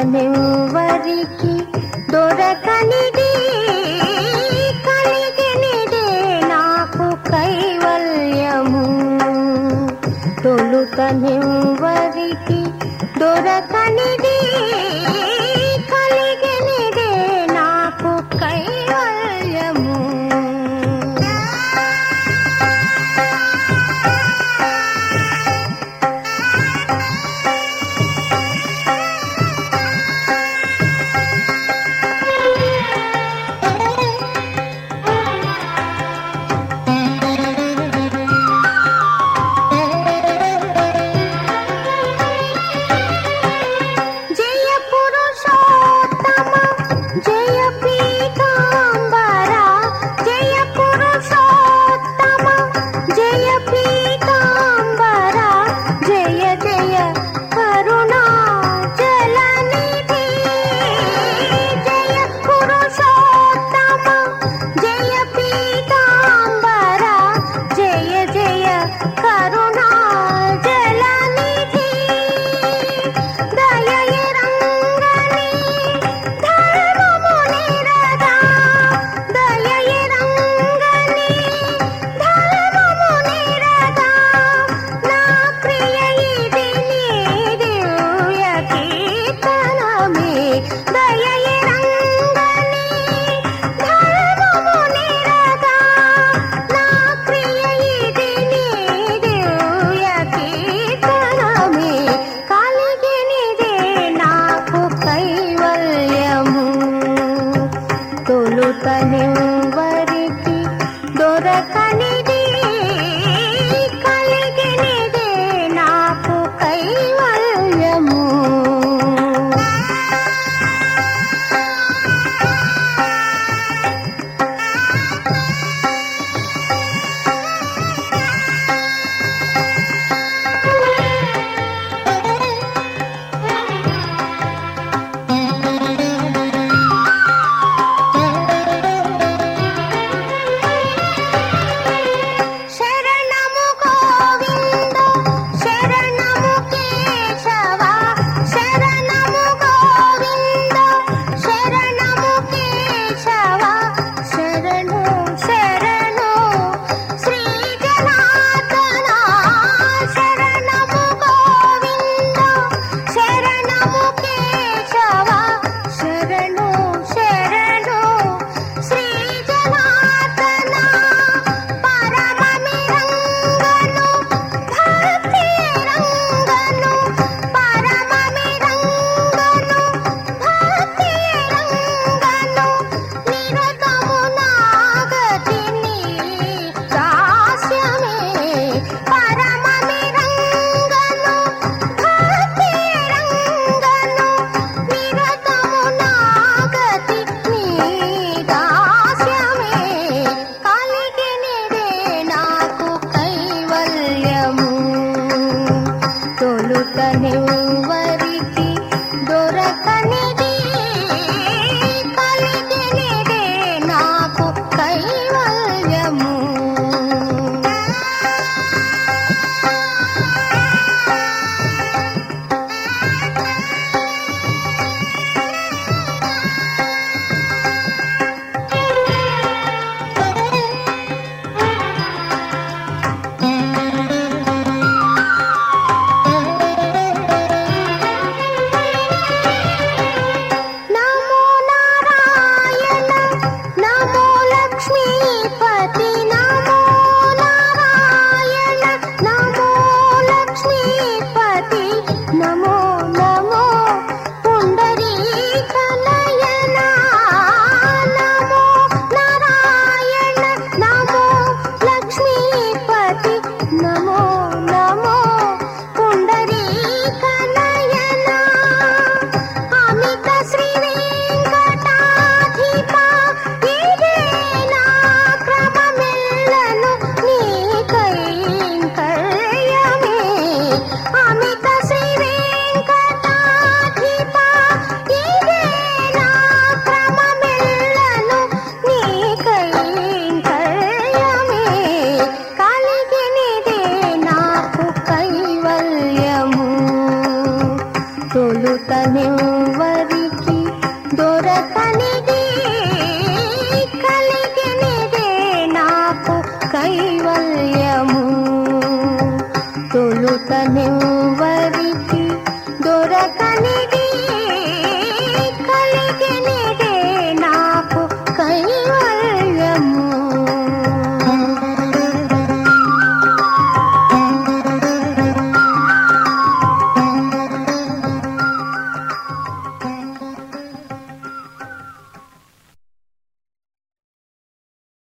తొలుతనెవ్వరికి దొరకనిది కలిగినదే నాకు కైవల్యము. తొలుతనెవ్వరికి దొరకనిది